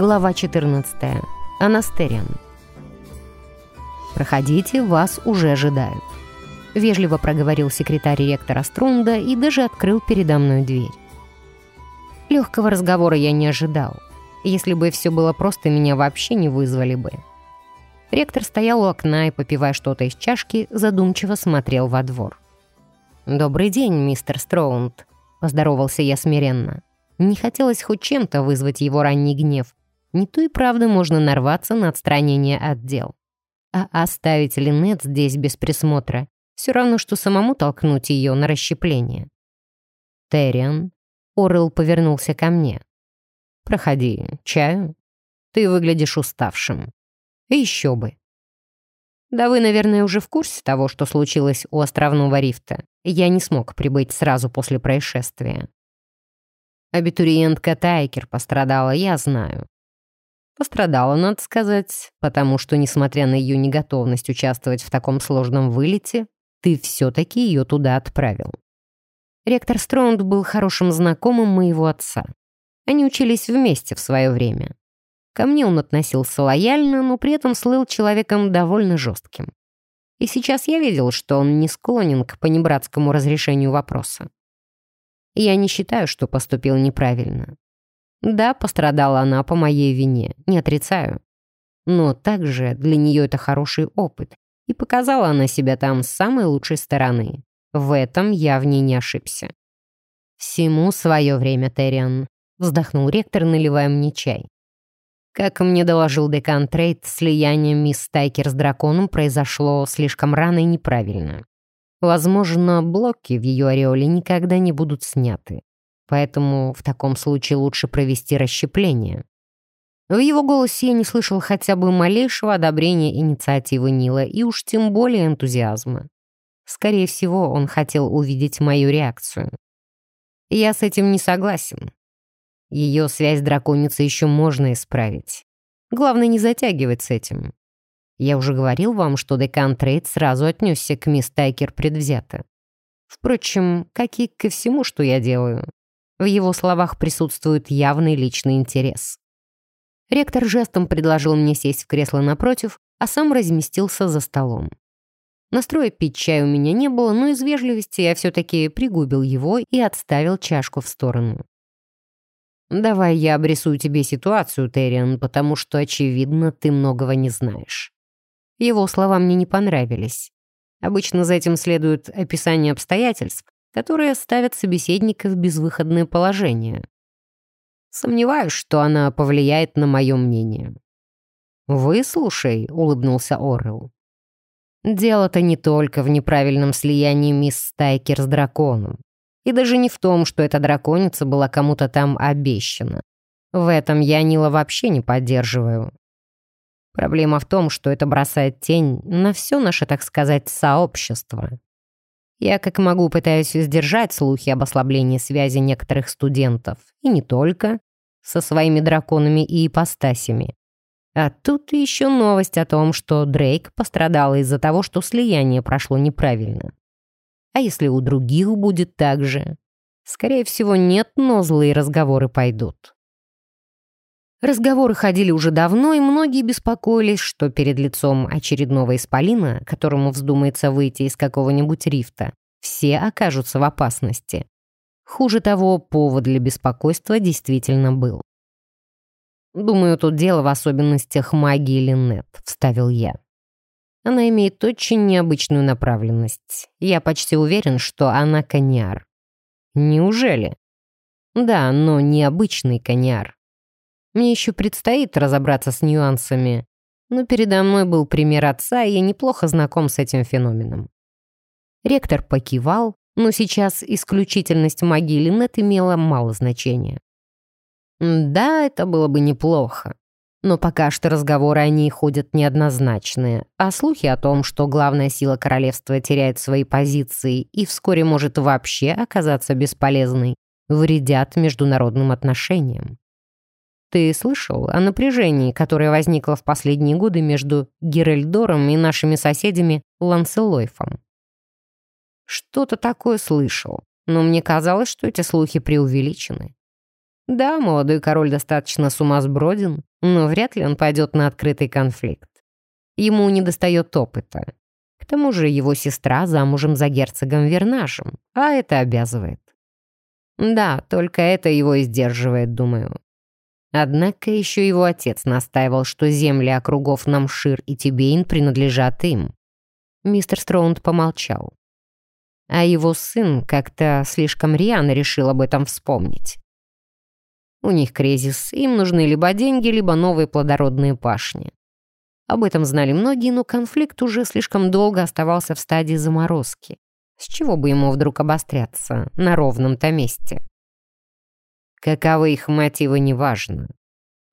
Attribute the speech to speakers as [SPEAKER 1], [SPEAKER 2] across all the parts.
[SPEAKER 1] Глава 14. Анастериан. «Проходите, вас уже ожидают», — вежливо проговорил секретарь ректора Струнда и даже открыл передо мной дверь. Легкого разговора я не ожидал. Если бы все было просто, меня вообще не вызвали бы. Ректор стоял у окна и, попивая что-то из чашки, задумчиво смотрел во двор. «Добрый день, мистер Строунд», — поздоровался я смиренно. Не хотелось хоть чем-то вызвать его ранний гнев. Не то и правда можно нарваться на отстранение от дел. А оставить Линет здесь без присмотра все равно, что самому толкнуть ее на расщепление. «Терриан», — Орел повернулся ко мне. «Проходи, чаю. Ты выглядишь уставшим. И еще бы». «Да вы, наверное, уже в курсе того, что случилось у островного рифта. Я не смог прибыть сразу после происшествия. Абитуриентка Тайкер пострадала, я знаю. Пострадала, надо сказать, потому что, несмотря на ее неготовность участвовать в таком сложном вылете, ты все-таки ее туда отправил. Ректор Строунд был хорошим знакомым моего отца. Они учились вместе в свое время. Ко мне он относился лояльно, но при этом слыл человеком довольно жестким. И сейчас я видел, что он не склонен к понебратскому разрешению вопроса. Я не считаю, что поступил неправильно. Да, пострадала она по моей вине, не отрицаю. Но также для нее это хороший опыт, и показала она себя там с самой лучшей стороны. В этом я в ней не ошибся. «Всему свое время, Терриан», — вздохнул ректор, наливая мне чай. Как мне доложил декан Трейд, слияние мисс Тайкер с драконом произошло слишком рано и неправильно. Возможно, блоки в ее ореоле никогда не будут сняты. Поэтому в таком случае лучше провести расщепление. В его голосе я не слышал хотя бы малейшего одобрения инициативы Нила и уж тем более энтузиазма. Скорее всего, он хотел увидеть мою реакцию. Я с этим не согласен. Ее связь с драконицей еще можно исправить. Главное не затягивать с этим. Я уже говорил вам, что декан Трейд сразу отнесся к мисс Тайкер предвзято. Впрочем, как и ко всему, что я делаю. В его словах присутствует явный личный интерес. Ректор жестом предложил мне сесть в кресло напротив, а сам разместился за столом. Настроя пить чай у меня не было, но из вежливости я все-таки пригубил его и отставил чашку в сторону. «Давай я обрисую тебе ситуацию, Терриан, потому что, очевидно, ты многого не знаешь». Его слова мне не понравились. Обычно за этим следует описание обстоятельств, которые ставят собеседника в безвыходное положение. Сомневаюсь, что она повлияет на мое мнение. «Выслушай», — улыбнулся Орел. «Дело-то не только в неправильном слиянии мисс Стайкер с драконом. И даже не в том, что эта драконица была кому-то там обещана. В этом я Нила вообще не поддерживаю. Проблема в том, что это бросает тень на все наше, так сказать, сообщество. Я как могу пытаюсь сдержать слухи об ослаблении связи некоторых студентов, и не только, со своими драконами и ипостасями. А тут еще новость о том, что Дрейк пострадал из-за того, что слияние прошло неправильно. А если у других будет так же? Скорее всего, нет, но злые разговоры пойдут. Разговоры ходили уже давно, и многие беспокоились, что перед лицом очередного исполина, которому вздумается выйти из какого-нибудь рифта, все окажутся в опасности. Хуже того, повод для беспокойства действительно был. «Думаю, тут дело в особенностях магии Линнет», — вставил я. Она имеет очень необычную направленность. Я почти уверен, что она коньяр. Неужели? Да, но необычный коньяр. Мне еще предстоит разобраться с нюансами, но передо мной был пример отца, и я неплохо знаком с этим феноменом. Ректор покивал, но сейчас исключительность магии Линет имела мало значения. Да, это было бы неплохо. Но пока что разговоры о ней ходят неоднозначные, а слухи о том, что главная сила королевства теряет свои позиции и вскоре может вообще оказаться бесполезной, вредят международным отношениям. Ты слышал о напряжении, которое возникло в последние годы между Геральдором и нашими соседями Ланселойфом? Что-то такое слышал, но мне казалось, что эти слухи преувеличены. Да, молодой король достаточно сумасброден, но вряд ли он пойдет на открытый конфликт. Ему недостает опыта. К тому же его сестра замужем за герцогом Вернашем, а это обязывает. Да, только это его и сдерживает, думаю. Однако еще его отец настаивал, что земли округов Намшир и Тибейн принадлежат им. Мистер Строунд помолчал. А его сын как-то слишком рьяно решил об этом вспомнить. У них кризис, им нужны либо деньги, либо новые плодородные пашни. Об этом знали многие, но конфликт уже слишком долго оставался в стадии заморозки. С чего бы ему вдруг обостряться на ровном-то месте? Каковы их мотивы, неважно.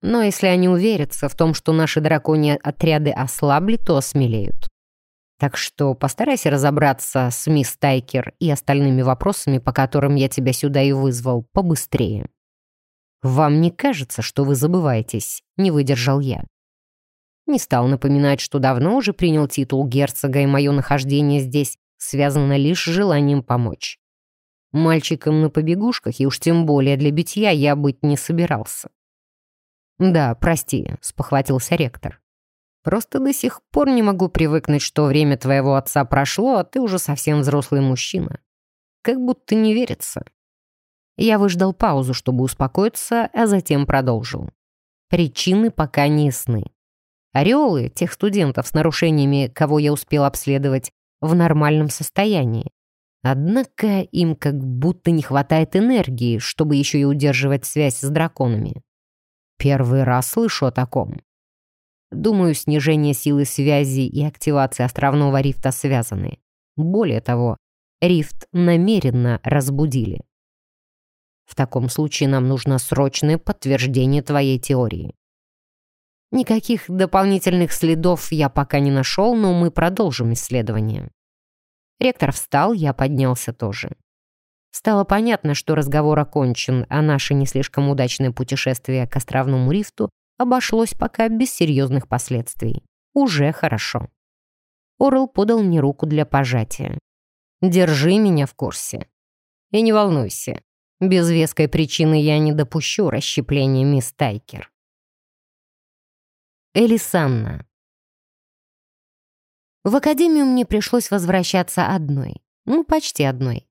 [SPEAKER 1] Но если они уверятся в том, что наши драконьи отряды ослабли, то осмелеют. Так что постарайся разобраться с мисс Тайкер и остальными вопросами, по которым я тебя сюда и вызвал, побыстрее. «Вам не кажется, что вы забываетесь?» — не выдержал я. Не стал напоминать, что давно уже принял титул герцога, и мое нахождение здесь связано лишь с желанием помочь. Мальчиком на побегушках, и уж тем более для битья, я быть не собирался. «Да, прости», — спохватился ректор. «Просто до сих пор не могу привыкнуть, что время твоего отца прошло, а ты уже совсем взрослый мужчина. Как будто не верится». Я выждал паузу, чтобы успокоиться, а затем продолжил. Причины пока не ясны. Ореолы, тех студентов с нарушениями, кого я успел обследовать, в нормальном состоянии. Однако им как будто не хватает энергии, чтобы еще и удерживать связь с драконами. Первый раз слышу о таком. Думаю, снижение силы связи и активация островного рифта связаны. Более того, рифт намеренно разбудили. В таком случае нам нужно срочное подтверждение твоей теории. Никаких дополнительных следов я пока не нашел, но мы продолжим исследование. Ректор встал, я поднялся тоже. Стало понятно, что разговор окончен, а наше не слишком удачное путешествие к островному рифту обошлось пока без серьезных последствий. Уже хорошо. Орел подал мне руку для пожатия. «Держи меня в курсе. И не волнуйся, без веской причины я не допущу расщепления мисс Тайкер». Элисанна. В академию мне пришлось возвращаться одной. Ну, почти одной.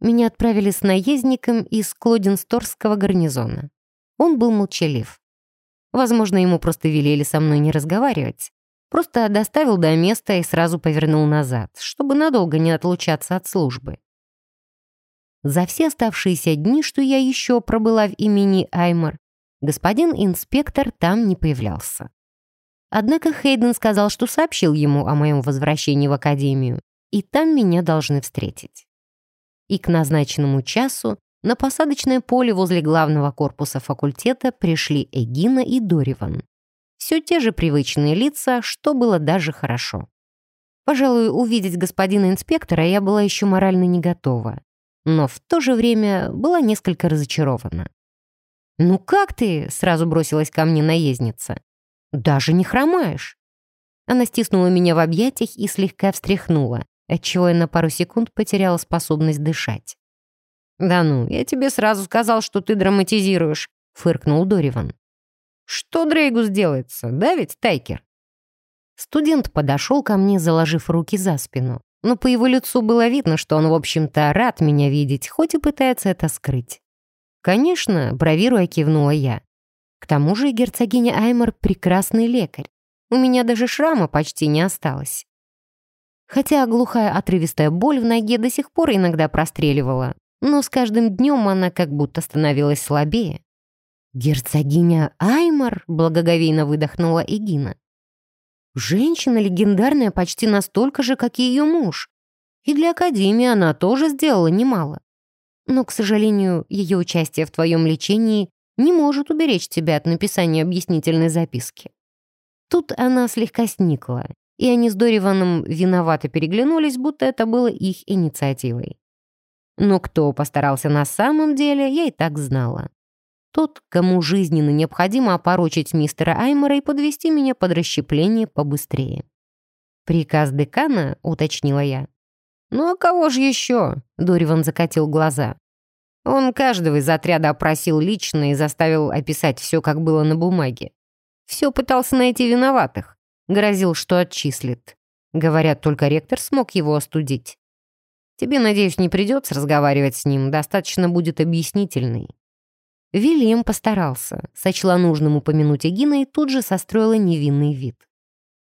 [SPEAKER 1] Меня отправили с наездником из Клодинсторского гарнизона. Он был молчалив. Возможно, ему просто велели со мной не разговаривать. Просто доставил до места и сразу повернул назад, чтобы надолго не отлучаться от службы. За все оставшиеся дни, что я еще пробыла в имени Аймор, господин инспектор там не появлялся. Однако Хейден сказал, что сообщил ему о моем возвращении в академию, и там меня должны встретить. И к назначенному часу на посадочное поле возле главного корпуса факультета пришли Эгина и Дориван. Все те же привычные лица, что было даже хорошо. Пожалуй, увидеть господина инспектора я была еще морально не готова, но в то же время была несколько разочарована. «Ну как ты?» — сразу бросилась ко мне наездница. Даже не хромаешь». Она стиснула меня в объятиях и слегка встряхнула, отчего я на пару секунд потеряла способность дышать. «Да ну, я тебе сразу сказал, что ты драматизируешь», — фыркнул Дориван. «Что Дрейгу сделается, да ведь, Тайкер?» Студент подошел ко мне, заложив руки за спину, но по его лицу было видно, что он, в общем-то, рад меня видеть, хоть и пытается это скрыть. «Конечно», — бравируя кивнула я. К тому же герцогиня Аймор — прекрасный лекарь. У меня даже шрама почти не осталось. Хотя глухая отрывистая боль в ноге до сих пор иногда простреливала, но с каждым днем она как будто становилась слабее. «Герцогиня Аймор!» — благоговейно выдохнула Эгина. «Женщина легендарная почти настолько же, как и ее муж. И для Академии она тоже сделала немало. Но, к сожалению, ее участие в твоем лечении не может уберечь тебя от написания объяснительной записки. Тут она слегка сникла, и они с Дориваном виновато переглянулись, будто это было их инициативой. Но кто постарался на самом деле, я и так знала. Тот, кому жизненно необходимо опорочить мистера Аймора и подвести меня под расщепление побыстрее. «Приказ декана?» — уточнила я. «Ну а кого же еще?» — Дориван закатил глаза. Он каждого из отряда опросил лично и заставил описать все, как было на бумаге. Все пытался найти виноватых. Грозил, что отчислит. Говорят, только ректор смог его остудить. Тебе, надеюсь, не придется разговаривать с ним, достаточно будет объяснительный. Вильям постарался, сочла нужным упомянуть Эгина и тут же состроила невинный вид.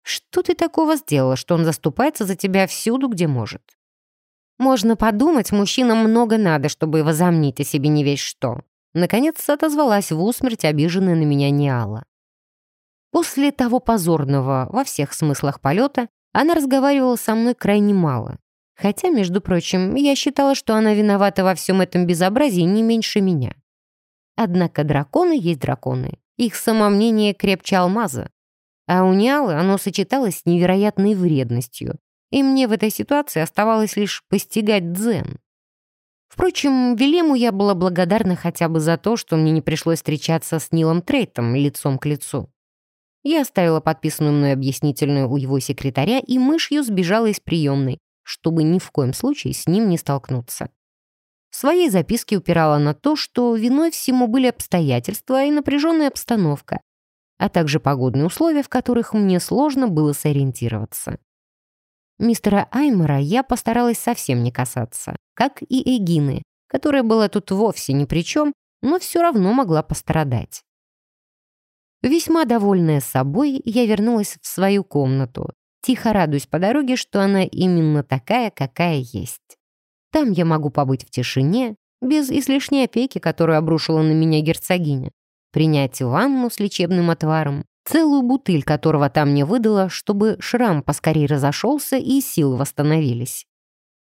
[SPEAKER 1] «Что ты такого сделала, что он заступается за тебя всюду, где может?» «Можно подумать, мужчинам много надо, чтобы возомнить о себе не весь что». Наконец отозвалась в усмерть обиженная на меня Ниала. После того позорного, во всех смыслах полета, она разговаривала со мной крайне мало. Хотя, между прочим, я считала, что она виновата во всем этом безобразии не меньше меня. Однако драконы есть драконы. Их самомнение крепче алмаза. А у Ниалы оно сочеталось с невероятной вредностью. И мне в этой ситуации оставалось лишь постигать дзен. Впрочем, Велему я была благодарна хотя бы за то, что мне не пришлось встречаться с Нилом Трейтом лицом к лицу. Я оставила подписанную мной объяснительную у его секретаря и мышью сбежала из приемной, чтобы ни в коем случае с ним не столкнуться. В своей записке упирала на то, что виной всему были обстоятельства и напряженная обстановка, а также погодные условия, в которых мне сложно было сориентироваться. Мистера Аймора я постаралась совсем не касаться, как и Эгины, которая была тут вовсе ни при чем, но все равно могла пострадать. Весьма довольная собой, я вернулась в свою комнату, тихо радуясь по дороге, что она именно такая, какая есть. Там я могу побыть в тишине, без излишней опеки, которую обрушила на меня герцогиня, принять ванну с лечебным отваром, целую бутыль которого там мне выдала, чтобы шрам поскорее разошелся и силы восстановились.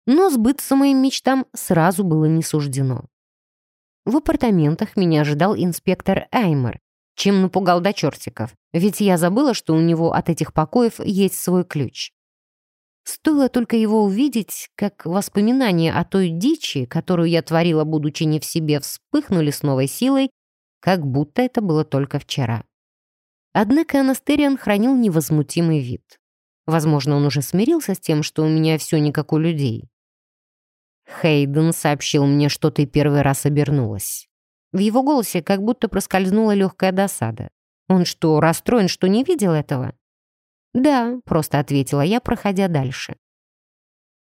[SPEAKER 1] Но сбыться моим мечтам сразу было не суждено. В апартаментах меня ожидал инспектор Аймер, чем напугал до чертиков, ведь я забыла, что у него от этих покоев есть свой ключ. Стоило только его увидеть, как воспоминания о той дичи, которую я творила, будучи не в себе, вспыхнули с новой силой, как будто это было только вчера. Однако Анастериан хранил невозмутимый вид. Возможно, он уже смирился с тем, что у меня все не как у людей. Хейден сообщил мне, что ты первый раз обернулась. В его голосе как будто проскользнула легкая досада. Он что, расстроен, что не видел этого? «Да», — просто ответила я, проходя дальше.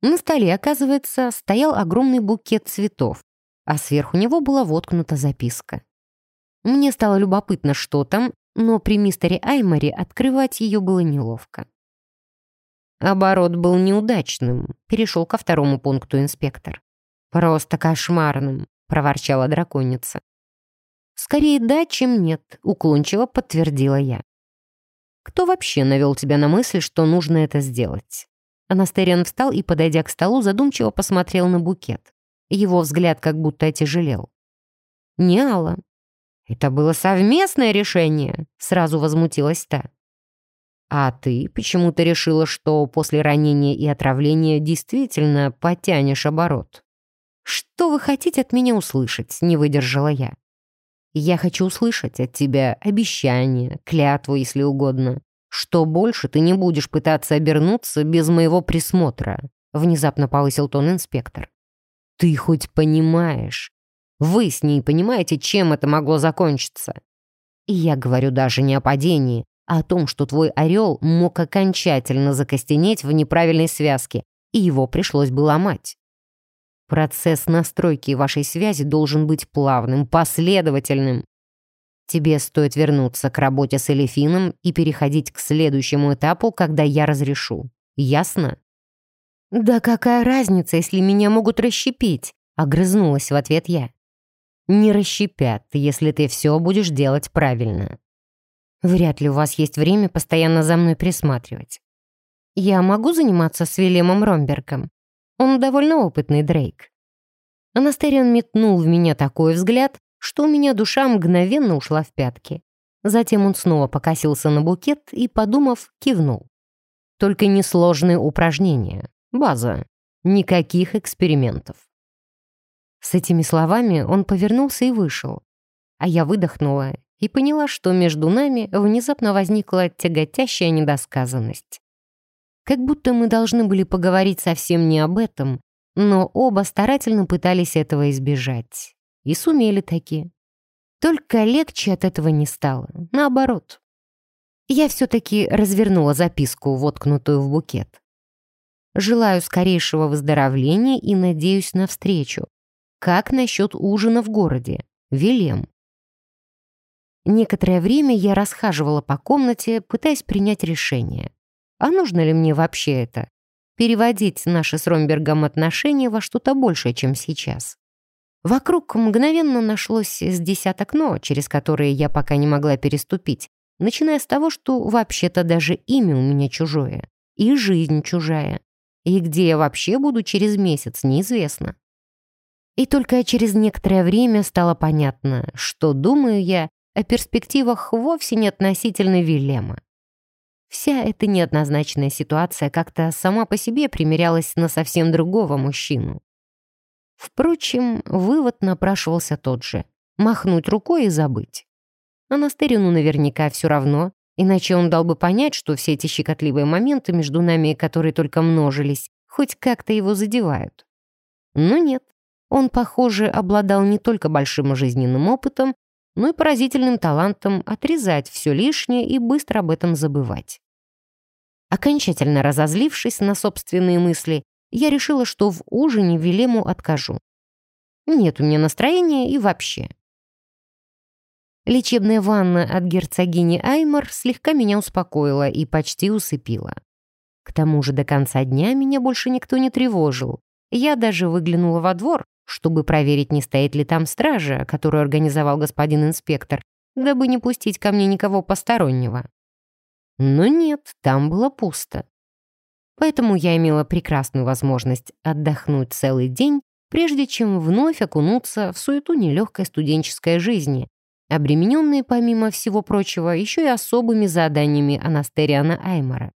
[SPEAKER 1] На столе, оказывается, стоял огромный букет цветов, а сверху него была воткнута записка. Мне стало любопытно, что там, но при мистере Айморе открывать ее было неловко. Оборот был неудачным, перешел ко второму пункту инспектор. «Просто кошмарным», — проворчала драконица. «Скорее да, чем нет», — уклончиво подтвердила я. Кто вообще навел тебя на мысль, что нужно это сделать?» Анастериан встал и, подойдя к столу, задумчиво посмотрел на букет. Его взгляд как будто отяжелел. «Не Алла. Это было совместное решение», — сразу возмутилась та. «А ты почему-то решила, что после ранения и отравления действительно потянешь оборот?» «Что вы хотите от меня услышать?» — не выдержала я. Я хочу услышать от тебя обещание, клятву, если угодно, что больше ты не будешь пытаться обернуться без моего присмотра», внезапно повысил тон инспектор. «Ты хоть понимаешь? Вы с ней понимаете, чем это могло закончиться? И я говорю даже не о падении, а о том, что твой орел мог окончательно закостенеть в неправильной связке, и его пришлось бы ломать. Процесс настройки вашей связи должен быть плавным, последовательным. Тебе стоит вернуться к работе с Элефином и переходить к следующему этапу, когда я разрешу. Ясно? «Да какая разница, если меня могут расщепить?» — огрызнулась в ответ я. «Не расщепят, если ты все будешь делать правильно. Вряд ли у вас есть время постоянно за мной присматривать. Я могу заниматься с Вильямом Ромбергом? Он довольно опытный Дрейк. Анастериан метнул в меня такой взгляд, что у меня душа мгновенно ушла в пятки. Затем он снова покосился на букет и, подумав, кивнул. Только несложные упражнения. База. Никаких экспериментов. С этими словами он повернулся и вышел. А я выдохнула и поняла, что между нами внезапно возникла тяготящая недосказанность. Как будто мы должны были поговорить совсем не об этом, но оба старательно пытались этого избежать. И сумели такие. Только легче от этого не стало. Наоборот. Я все-таки развернула записку, воткнутую в букет. Желаю скорейшего выздоровления и надеюсь на встречу. Как насчет ужина в городе? Велем. Некоторое время я расхаживала по комнате, пытаясь принять решение. А нужно ли мне вообще это? Переводить наши с Ромбергом отношения во что-то большее, чем сейчас. Вокруг мгновенно нашлось с десяток «но», через которые я пока не могла переступить, начиная с того, что вообще-то даже имя у меня чужое, и жизнь чужая, и где я вообще буду через месяц, неизвестно. И только через некоторое время стало понятно, что думаю я о перспективах вовсе не относительно Вильяма. Вся эта неоднозначная ситуация как-то сама по себе примерялась на совсем другого мужчину. Впрочем, вывод напрашивался тот же — махнуть рукой и забыть. Анастерину наверняка все равно, иначе он дал бы понять, что все эти щекотливые моменты между нами, которые только множились, хоть как-то его задевают. Но нет, он, похоже, обладал не только большим жизненным опытом, но и поразительным талантом отрезать все лишнее и быстро об этом забывать. Окончательно разозлившись на собственные мысли, я решила, что в ужине Велему откажу. Нет у меня настроения и вообще. Лечебная ванна от герцогини Аймор слегка меня успокоила и почти усыпила. К тому же до конца дня меня больше никто не тревожил. Я даже выглянула во двор, чтобы проверить, не стоит ли там стража, которую организовал господин инспектор, дабы не пустить ко мне никого постороннего. Но нет, там было пусто. Поэтому я имела прекрасную возможность отдохнуть целый день, прежде чем вновь окунуться в суету нелегкой студенческой жизни, обремененные, помимо всего прочего, еще и особыми заданиями Анастериана Аймара.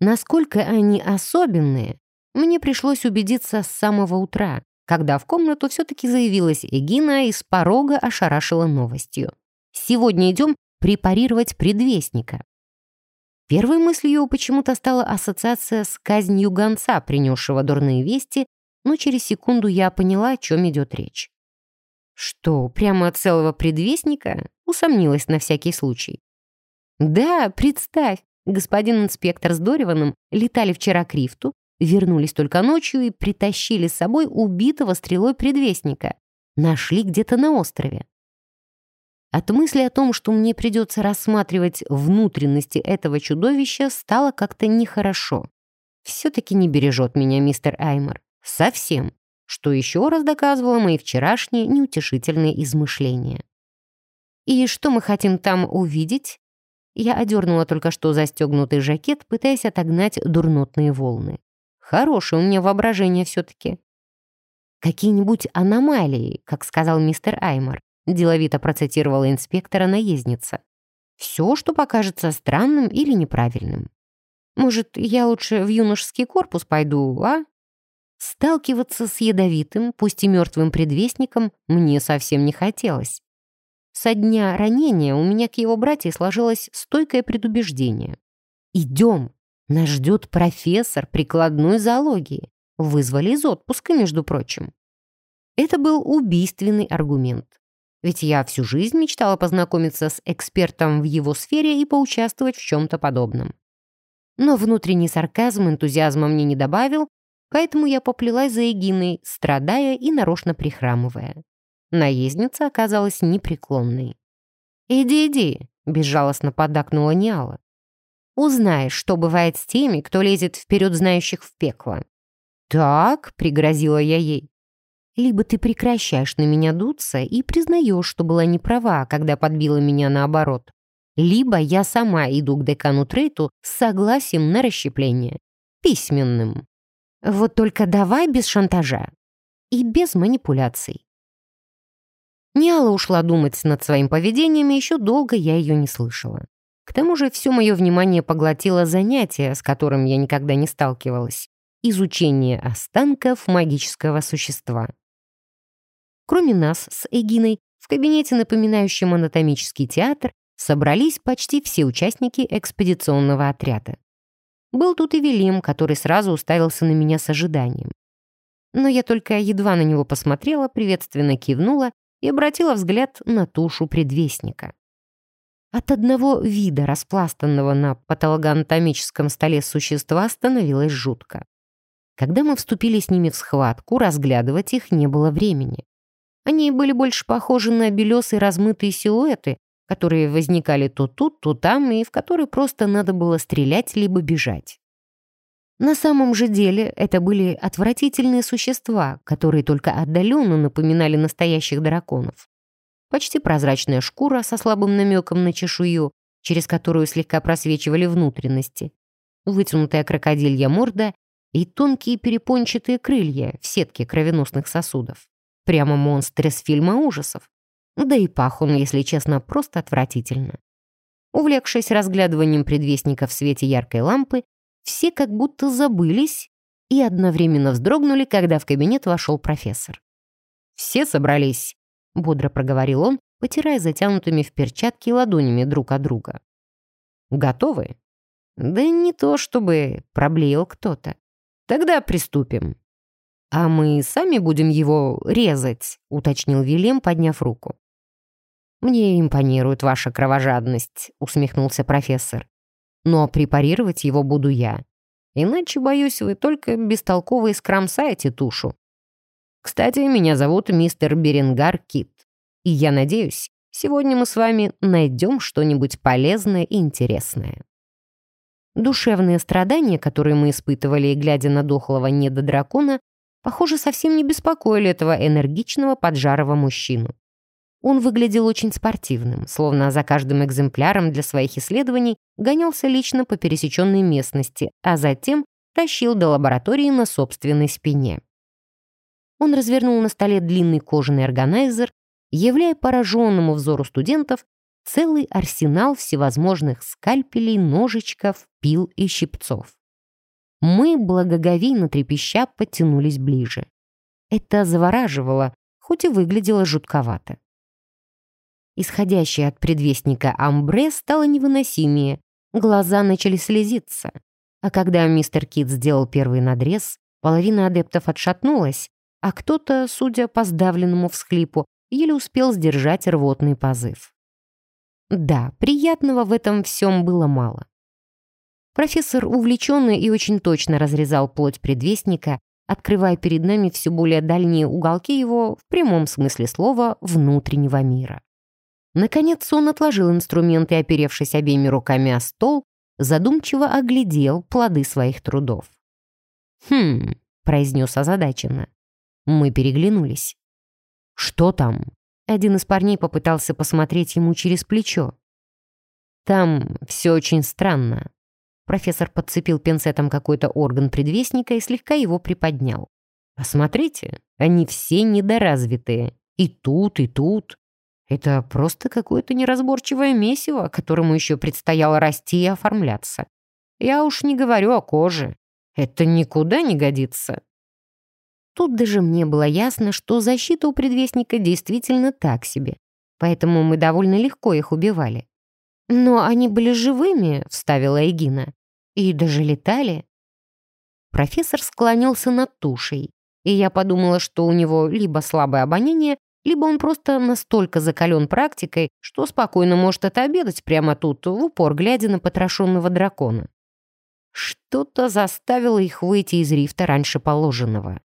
[SPEAKER 1] Насколько они особенные, мне пришлось убедиться с самого утра, когда в комнату все-таки заявилась Эгина и с порога ошарашила новостью. «Сегодня идем препарировать предвестника». Первой мыслью почему-то стала ассоциация с казнью гонца, принесшего дурные вести, но через секунду я поняла, о чем идет речь. Что, прямо от целого предвестника? Усомнилась на всякий случай. Да, представь, господин инспектор с Дориваном летали вчера к Рифту, вернулись только ночью и притащили с собой убитого стрелой предвестника. Нашли где-то на острове. От мысли о том, что мне придется рассматривать внутренности этого чудовища, стало как-то нехорошо. Все-таки не бережет меня мистер Аймор. Совсем. Что еще раз доказывало мои вчерашние неутешительные измышления. «И что мы хотим там увидеть?» Я одернула только что застегнутый жакет, пытаясь отогнать дурнотные волны. Хорошее у меня воображение все-таки. Какие-нибудь аномалии, как сказал мистер Аймор. Деловито процитировала инспектора наездница. Все, что покажется странным или неправильным. Может, я лучше в юношеский корпус пойду, а? Сталкиваться с ядовитым, пусть и мертвым предвестником, мне совсем не хотелось. Со дня ранения у меня к его братье сложилось стойкое предубеждение. «Идем! Нас ждет профессор прикладной зоологии. Вызвали из отпуска, между прочим». Это был убийственный аргумент. Ведь я всю жизнь мечтала познакомиться с экспертом в его сфере и поучаствовать в чем-то подобном. Но внутренний сарказм энтузиазма мне не добавил, поэтому я поплелась за Эгиной, страдая и нарочно прихрамывая. Наездница оказалась непреклонной. «Иди, иди», — безжалостно поддакнула Ниала. «Узнаешь, что бывает с теми, кто лезет вперед знающих в пекло». «Так», — пригрозила я ей, либо ты прекращаешь на меня дуться и признаешь, что была не права, когда подбила меня наоборот. Либо я сама иду к декану Трейту с согласием на расщепление. Письменным. Вот только давай без шантажа. И без манипуляций. Ниала ушла думать над своим поведением, и еще долго я ее не слышала. К тому же все мое внимание поглотило занятие, с которым я никогда не сталкивалась. Изучение останков магического существа. Кроме нас с Эгиной, в кабинете, напоминающем анатомический театр, собрались почти все участники экспедиционного отряда. Был тут и Велим, который сразу уставился на меня с ожиданием. Но я только едва на него посмотрела, приветственно кивнула и обратила взгляд на тушу предвестника. От одного вида распластанного на патологоанатомическом столе существа становилось жутко. Когда мы вступили с ними в схватку, разглядывать их не было времени. Они были больше похожи на белесые размытые силуэты, которые возникали то тут, то там, и в которые просто надо было стрелять либо бежать. На самом же деле это были отвратительные существа, которые только отдаленно напоминали настоящих драконов. Почти прозрачная шкура со слабым намеком на чешую, через которую слегка просвечивали внутренности, вытянутая крокодилья морда и тонкие перепончатые крылья в сетке кровеносных сосудов. Прямо монстр из фильма ужасов. Да и пах он, если честно, просто отвратительно. Увлекшись разглядыванием предвестника в свете яркой лампы, все как будто забылись и одновременно вздрогнули, когда в кабинет вошел профессор. «Все собрались», — бодро проговорил он, потирая затянутыми в перчатки ладонями друг от друга. «Готовы?» «Да не то чтобы», — проблеял кто-то. «Тогда приступим». «А мы сами будем его резать», — уточнил Вильям, подняв руку. «Мне импонирует ваша кровожадность», — усмехнулся профессор. «Но препарировать его буду я. Иначе, боюсь, вы только бестолково искромсаете тушу. Кстати, меня зовут мистер Беренгар Кит, и я надеюсь, сегодня мы с вами найдем что-нибудь полезное и интересное». Душевные страдания, которые мы испытывали, глядя на дохлого недодракона, похоже, совсем не беспокоили этого энергичного поджарого мужчину. Он выглядел очень спортивным, словно за каждым экземпляром для своих исследований гонялся лично по пересеченной местности, а затем тащил до лаборатории на собственной спине. Он развернул на столе длинный кожаный органайзер, являя пораженному взору студентов целый арсенал всевозможных скальпелей, ножичков, пил и щипцов. Мы, благоговейно трепеща, подтянулись ближе. Это завораживало, хоть и выглядело жутковато. Исходящее от предвестника амбре стало невыносимее. Глаза начали слезиться. А когда мистер Кит сделал первый надрез, половина адептов отшатнулась, а кто-то, судя по сдавленному всхлипу, еле успел сдержать рвотный позыв. Да, приятного в этом всем было мало. Профессор увлеченно и очень точно разрезал плоть предвестника, открывая перед нами все более дальние уголки его, в прямом смысле слова, внутреннего мира. Наконец он отложил инструмент и, оперевшись обеими руками о стол, задумчиво оглядел плоды своих трудов. «Хм», — произнес озадаченно. Мы переглянулись. «Что там?» Один из парней попытался посмотреть ему через плечо. «Там все очень странно». Профессор подцепил пинцетом какой-то орган предвестника и слегка его приподнял. «Посмотрите, они все недоразвитые. И тут, и тут. Это просто какое-то неразборчивое месиво, которому еще предстояло расти и оформляться. Я уж не говорю о коже. Это никуда не годится. Тут даже мне было ясно, что защита у предвестника действительно так себе, поэтому мы довольно легко их убивали. «Но они были живыми», — вставила Эгина, — «и даже летали». Профессор склонился над тушей, и я подумала, что у него либо слабое обоняние, либо он просто настолько закален практикой, что спокойно может отобедать прямо тут, в упор глядя на потрошенного дракона. Что-то заставило их выйти из рифта раньше положенного.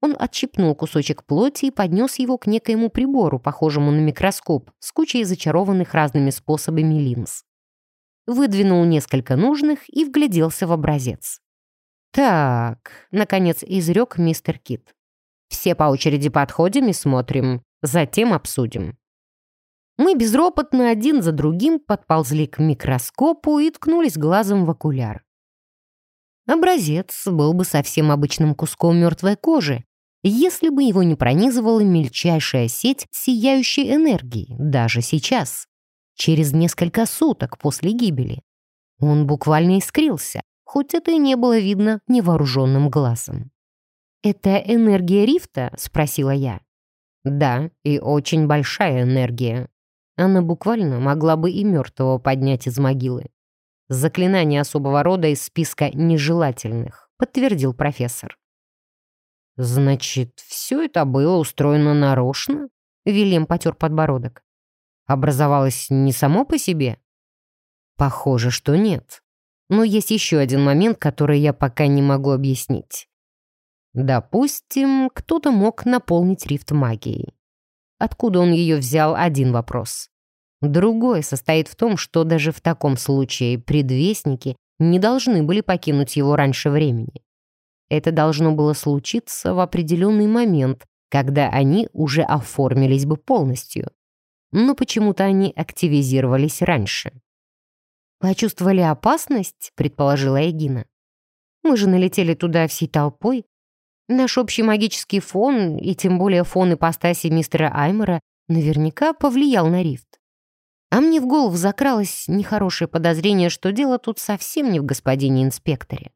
[SPEAKER 1] Он отщипнул кусочек плоти и поднес его к некоему прибору, похожему на микроскоп, с кучей зачарованных разными способами линз. Выдвинул несколько нужных и вгляделся в образец. «Так», — наконец изрек мистер Кит. Все по очереди подходим и смотрим, затем обсудим. Мы безропотно один за другим подползли к микроскопу и ткнулись глазом в окуляр. Образец был бы совсем обычным куском мертвой кожи, если бы его не пронизывала мельчайшая сеть сияющей энергии, даже сейчас, через несколько суток после гибели. Он буквально искрился, хоть это и не было видно невооруженным глазом. «Это энергия рифта?» — спросила я. «Да, и очень большая энергия. Она буквально могла бы и мертвого поднять из могилы. Заклинание особого рода из списка нежелательных», — подтвердил профессор. «Значит, все это было устроено нарочно?» Вильям потер подбородок. «Образовалось не само по себе?» «Похоже, что нет. Но есть еще один момент, который я пока не могу объяснить. Допустим, кто-то мог наполнить рифт магией. Откуда он ее взял – один вопрос. Другой состоит в том, что даже в таком случае предвестники не должны были покинуть его раньше времени. Это должно было случиться в определенный момент, когда они уже оформились бы полностью. Но почему-то они активизировались раньше. «Почувствовали опасность?» — предположила Эгина. «Мы же налетели туда всей толпой. Наш общий магический фон, и тем более фон ипостаси мистера Аймера, наверняка повлиял на рифт. А мне в голову закралось нехорошее подозрение, что дело тут совсем не в господине инспекторе.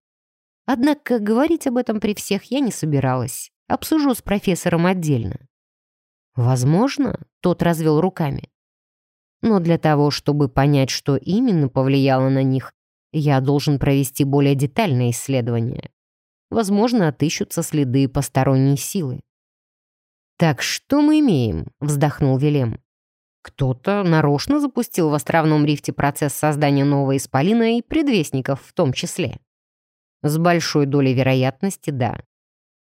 [SPEAKER 1] Однако говорить об этом при всех я не собиралась. Обсужу с профессором отдельно. Возможно, тот развел руками. Но для того, чтобы понять, что именно повлияло на них, я должен провести более детальное исследование. Возможно, отыщутся следы посторонней силы. «Так что мы имеем?» — вздохнул Велем. Кто-то нарочно запустил в островном рифте процесс создания нового исполина и предвестников в том числе. С большой долей вероятности, да.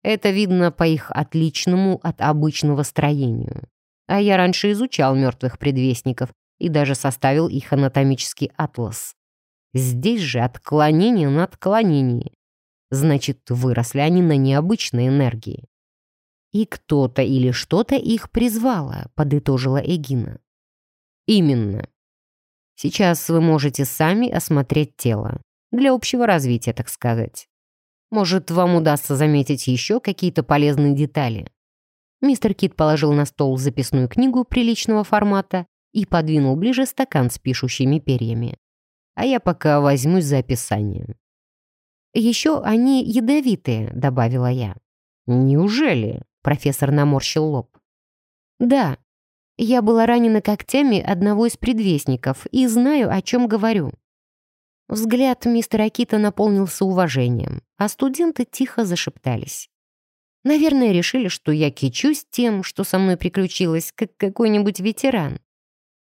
[SPEAKER 1] Это видно по их отличному от обычного строению. А я раньше изучал мертвых предвестников и даже составил их анатомический атлас. Здесь же отклонение на отклонение. Значит, выросли они на необычной энергии. И кто-то или что-то их призвало, подытожила Эгина. Именно. Сейчас вы можете сами осмотреть тело. Для общего развития, так сказать. Может, вам удастся заметить еще какие-то полезные детали. Мистер Кит положил на стол записную книгу приличного формата и подвинул ближе стакан с пишущими перьями. А я пока возьмусь за описание. «Еще они ядовитые», — добавила я. «Неужели?» — профессор наморщил лоб. «Да, я была ранена когтями одного из предвестников и знаю, о чем говорю». Взгляд мистера Кита наполнился уважением, а студенты тихо зашептались. Наверное, решили, что я кичусь тем, что со мной приключилось, как какой-нибудь ветеран.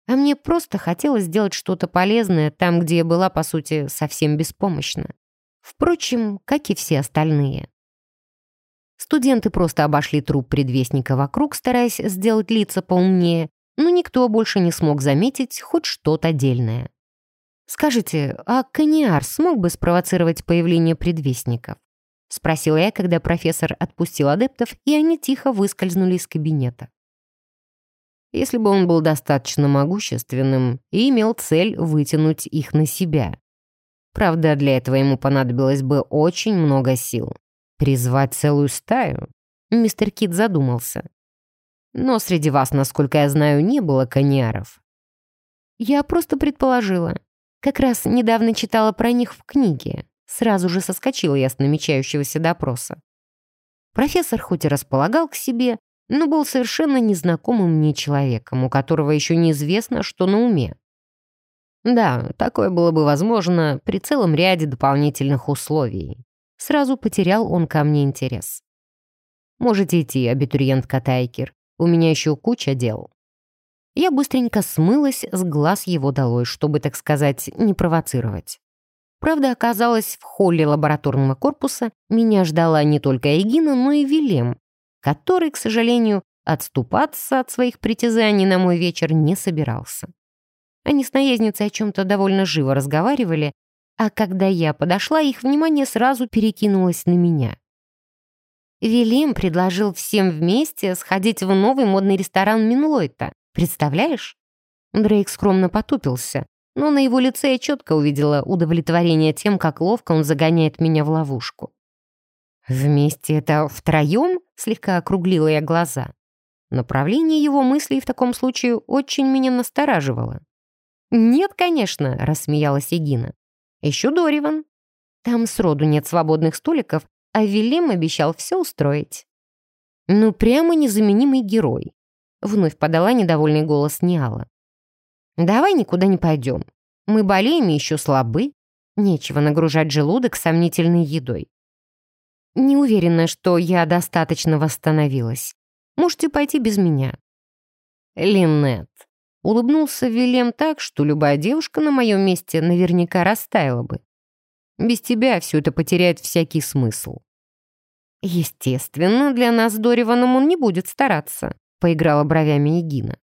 [SPEAKER 1] А мне просто хотелось сделать что-то полезное там, где я была, по сути, совсем беспомощна. Впрочем, как и все остальные. Студенты просто обошли труп предвестника вокруг, стараясь сделать лица поумнее, но никто больше не смог заметить хоть что-то дельное. «Скажите, а Каниар смог бы спровоцировать появление предвестников?» — спросила я, когда профессор отпустил адептов, и они тихо выскользнули из кабинета. Если бы он был достаточно могущественным и имел цель вытянуть их на себя. Правда, для этого ему понадобилось бы очень много сил. Призвать целую стаю? Мистер Кит задумался. Но среди вас, насколько я знаю, не было коньяров. Я просто предположила. Как раз недавно читала про них в книге. Сразу же соскочила я с намечающегося допроса. Профессор хоть и располагал к себе, но был совершенно незнакомым мне человеком, у которого еще неизвестно, что на уме. Да, такое было бы возможно при целом ряде дополнительных условий. Сразу потерял он ко мне интерес. «Можете идти, абитуриент Катайкер. У меня еще куча дел». Я быстренько смылась с глаз его долой, чтобы, так сказать, не провоцировать. Правда, оказалось, в холле лабораторного корпуса меня ждала не только Эгина, но и Вилем, который, к сожалению, отступаться от своих притязаний на мой вечер не собирался. Они с наездницей о чем-то довольно живо разговаривали, а когда я подошла, их внимание сразу перекинулось на меня. Велим предложил всем вместе сходить в новый модный ресторан Минлойта. Представляешь? Дрейк скромно потупился, но на его лице я четко увидела удовлетворение тем, как ловко он загоняет меня в ловушку. «Вместе это втроем?» — слегка округлила я глаза. Направление его мыслей в таком случае очень меня настораживало. «Нет, конечно», — рассмеялась Егина. Еще Дориван. Там сроду нет свободных столиков, а Вильям обещал все устроить. Ну, прямо незаменимый герой. Вновь подала недовольный голос Ниала. «Давай никуда не пойдем. Мы болеем и еще слабы. Нечего нагружать желудок сомнительной едой». Не уверена, что я достаточно восстановилась. Можете пойти без меня». «Линнет», — улыбнулся Вильям так, что любая девушка на моем месте наверняка растаяла бы. «Без тебя все это потеряет всякий смысл». «Естественно, для нас с Дориваном он не будет стараться», — поиграла бровями Егина.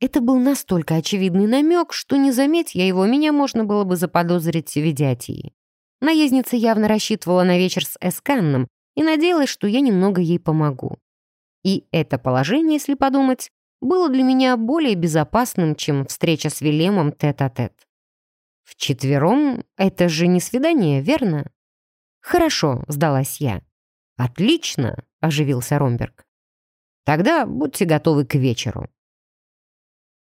[SPEAKER 1] Это был настолько очевидный намек, что не заметь я его, меня можно было бы заподозрить в видятии. Наездница явно рассчитывала на вечер с Эсканном и надеялась, что я немного ей помогу. И это положение, если подумать, было для меня более безопасным, чем встреча с Вилемом тет-а-тет. -тет. Вчетвером это же не свидание, верно? Хорошо, сдалась я. Отлично, оживился Ромберг. Тогда будьте готовы к вечеру.